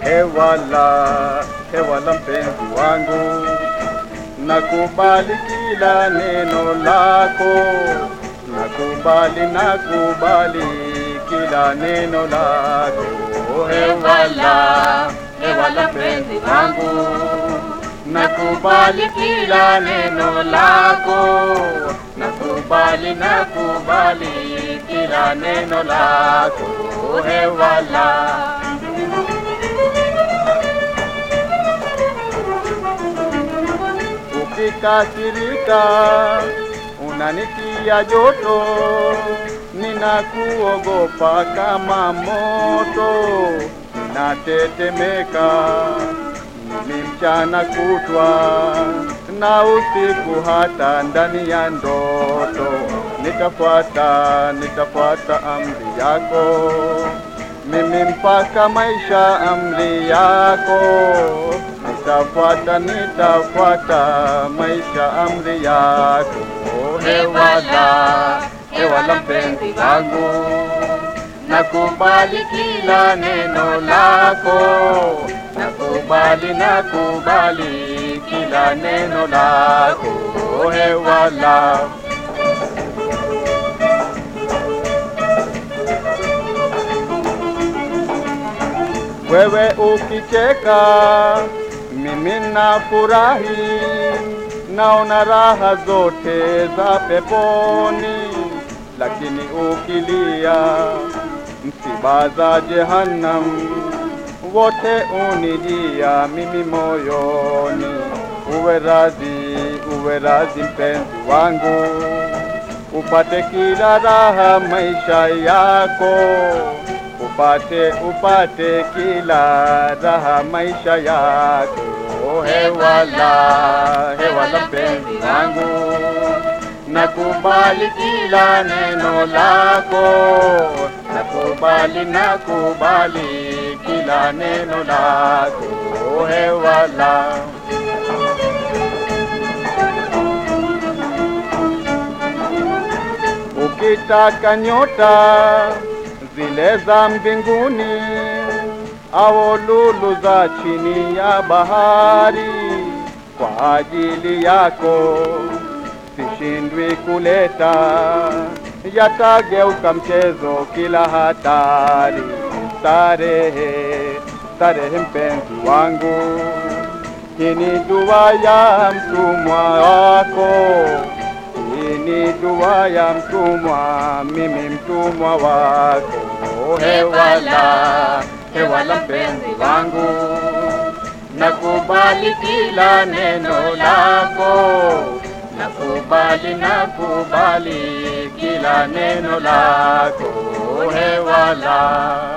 Hewala, hewala mpenzi wangu, nakubali kila neno lako, nakubali, nakubali kila neno lako. Hewala, hewala mpenzi wangu, nakubali kila neno lako, nakubali, nakubali kila neno lako. Hewala. Ukikasirika unanitia joto, ninakuogopa kama moto, ninatetemeka mimi mchana kutwa na usiku, hata ndani ya ndoto. Nitafuata, nitafuata amri yako mimi mpaka maisha, amri yako nitafuata, nitafuata maisha, amri yako. Hewala, hewala mpenzi wangu, nakubali kila neno lako, nakubali, nakubali kila neno lako. Hewala. Wewe ukicheka, mimi nafurahi, naona raha zote za peponi. Lakini ukilia, msiba za Jehannam wote unijia mimi moyoni. Uwe radhi, uwe radhi mpenzi wangu, upate kila raha maisha yako. Upate upate kila raha maisha yako. Hewala, hewala mpenzi wangu, nakubali kila neno lako, nakubali, nakubali kila neno lako. Hewala. Ukitaka nyota zile za mbinguni au lulu za chini ya bahari, kwa ajili yako sishindwi kuleta, yatageuka mchezo kila hatari. Starehe, starehe mpenzi wangu, hii ni dua ya mtumwa wako hii dua ya mtumwa, mimi mtumwa wako. Hewala, hewala mpenzi wangu, nakubali kila neno lako, nakubali, nakubali kila neno lako. Hewala.